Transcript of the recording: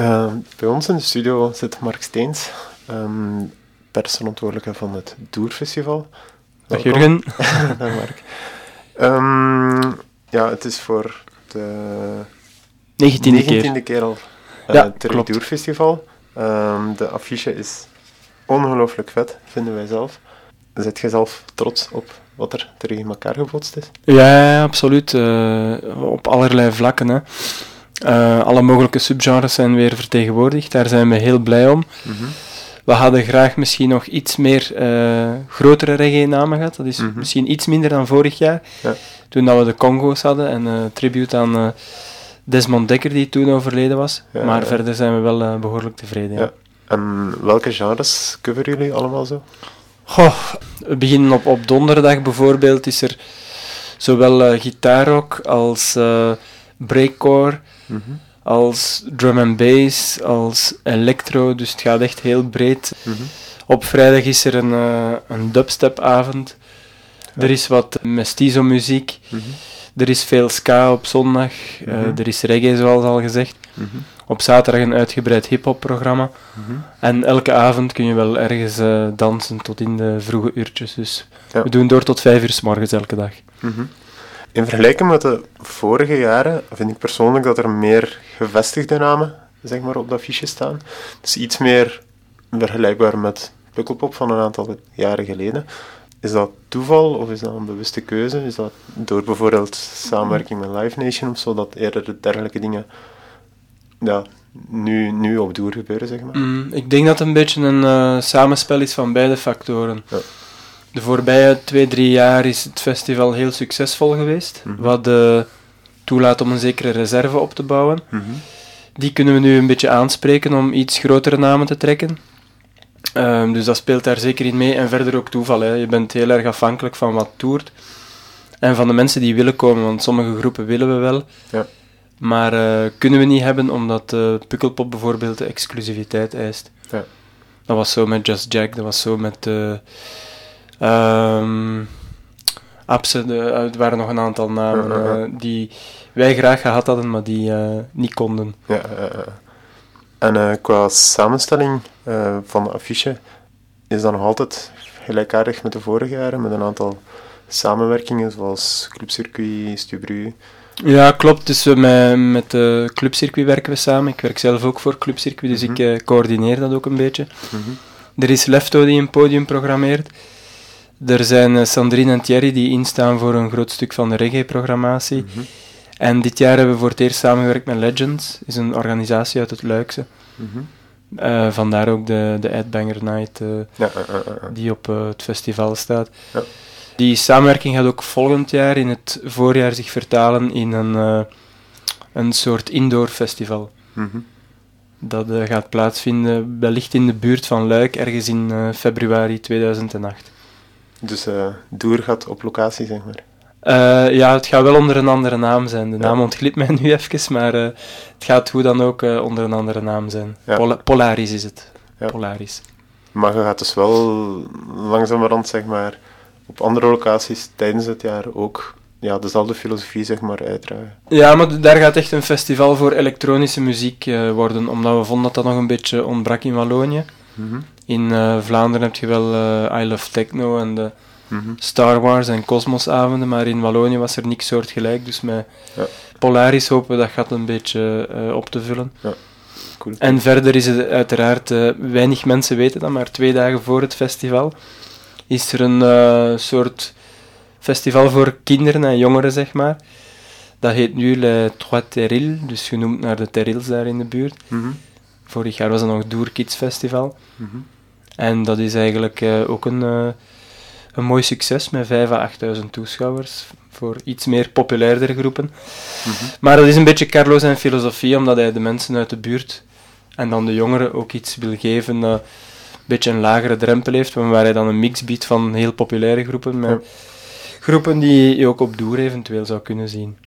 Uh, bij ons in de studio zit Mark Steens, um, persverantwoordelijke van het Doerfestival. Dag Jurgen. Dag Mark. Um, ja, het is voor de 19e, keer. keer al uh, ja, het Doerfestival. Um, de affiche is ongelooflijk vet, vinden wij zelf. Zet je zelf trots op wat er tegen elkaar gebotst is? Ja, absoluut. Uh, op allerlei vlakken. Hè. Uh, alle mogelijke subgenres zijn weer vertegenwoordigd. Daar zijn we heel blij om. Mm -hmm. We hadden graag misschien nog iets meer uh, grotere reggae-namen gehad. Dat is mm -hmm. misschien iets minder dan vorig jaar. Ja. Toen dat we de Congo's hadden en uh, tribute aan Desmond Dekker, die toen overleden was. Ja, maar ja. verder zijn we wel behoorlijk tevreden. Ja. En welke genres coveren jullie allemaal zo? Goh, we beginnen op, op donderdag bijvoorbeeld. Is er zowel gitaarrock als breakcore, mm -hmm. als drum and bass, als electro. Dus het gaat echt heel breed. Mm -hmm. Op vrijdag is er een, uh, een dubstep-avond. Ja. Er is wat mestizo muziek. Mm -hmm. Er is veel ska op zondag. Uh, er is reggae, zoals al gezegd. Mhm. Op zaterdag een uitgebreid hip-hop programma. Mhm. En elke avond kun je wel ergens uh, dansen tot in de vroege uurtjes. Dus ja. we doen door tot vijf uur s morgens elke dag. In vergelijking met de vorige jaren vind ik persoonlijk dat er meer gevestigde namen zeg maar, op dat affiche staan. Dus iets meer vergelijkbaar met Pukkelpop van een aantal jaren geleden. Is dat toeval of is dat een bewuste keuze? Is dat door bijvoorbeeld samenwerking met Live Nation of zo, dat eerder dergelijke dingen ja, nu, nu op doer gebeuren, zeg maar? Mm, ik denk dat het een beetje een uh, samenspel is van beide factoren. Ja. De voorbije twee, drie jaar is het festival heel succesvol geweest. Mhm. Wat toelaat om een zekere reserve op te bouwen. Mhm. Die kunnen we nu een beetje aanspreken om iets grotere namen te trekken. Um, dus dat speelt daar zeker in mee. En verder ook toeval. Hè. Je bent heel erg afhankelijk van wat toert. En van de mensen die willen komen. Want sommige groepen willen we wel. Ja. Maar uh, kunnen we niet hebben omdat uh, Pukkelpop bijvoorbeeld de exclusiviteit eist. Ja. Dat was zo met Just Jack. Dat was zo met... Uh, Um, Abse, de, er waren nog een aantal namen uh, uh, uh. uh, die wij graag gehad hadden, maar die uh, niet konden. Ja, en qua samenstelling van de affiche is dat nog altijd gelijkaardig met de vorige jaren, met een aantal samenwerkingen zoals Clubcircuit, Stubru. Ja, klopt. Dus met, met de Clubcircuit werken we samen. Ik werk zelf ook voor Clubcircuit, dus Mhm. ik coördineer dat ook een beetje. Mhm. Er is Lefto die een podium programmeert. Er zijn uh, Sandrine en Thierry die instaan voor een groot stuk van de reggae-programmatie. Mhm. En dit jaar hebben we voor het eerst samengewerkt met Legends, is een organisatie uit het Luikse. Mhm. Uh, vandaar ook de, de Headbanger Night uh, Ja, uh, uh, uh. die op het festival staat. Ja. Die samenwerking gaat ook volgend jaar in het voorjaar zich vertalen in een, een soort indoor festival. Mhm. Dat gaat plaatsvinden wellicht in de buurt van Luik, ergens in februari 2008. Dus uh, Doer gaat op locatie, zeg maar. Uh, ja, het gaat wel onder een andere naam zijn. De Ja. naam ontglipt mij nu even, maar uh, het gaat hoe dan ook uh, onder een andere naam zijn. Ja. Polaris is het. Ja. Polaris. Maar je gaat dus wel langzamerhand, zeg maar, op andere locaties tijdens het jaar ook ja, dezelfde filosofie, zeg maar, uitdragen. Ja, maar daar gaat echt een festival voor elektronische muziek worden, omdat we vonden dat dat nog een beetje ontbrak in Wallonië. Mhm. In uh, Vlaanderen heb je wel uh, I Love Techno en de Mhm. Star Wars en Cosmos-avonden, maar in Wallonië was er niks soortgelijk. Dus met Ja. Polaris hopen we dat gat een beetje uh, op te vullen. Cool. En verder is het uiteraard, weinig mensen weten dat, maar twee dagen voor het festival is er een soort festival voor kinderen en jongeren, zeg maar. Dat heet nu Le Trois Terrils, dus genoemd naar de Terrils daar in de buurt. Mhm. Vorig jaar was het nog Doer Kids Festival. Mhm. En dat is eigenlijk uh, ook een, uh, een mooi succes met 5 à 8.000 toeschouwers voor iets meer populairdere groepen. Mhm. Maar dat is een beetje Carlo zijn filosofie, omdat hij de mensen uit de buurt en dan de jongeren ook iets wil geven dat een beetje een lagere drempel heeft, waar hij dan een mix biedt van heel populaire groepen met Ja. groepen die je ook op Doer eventueel zou kunnen zien.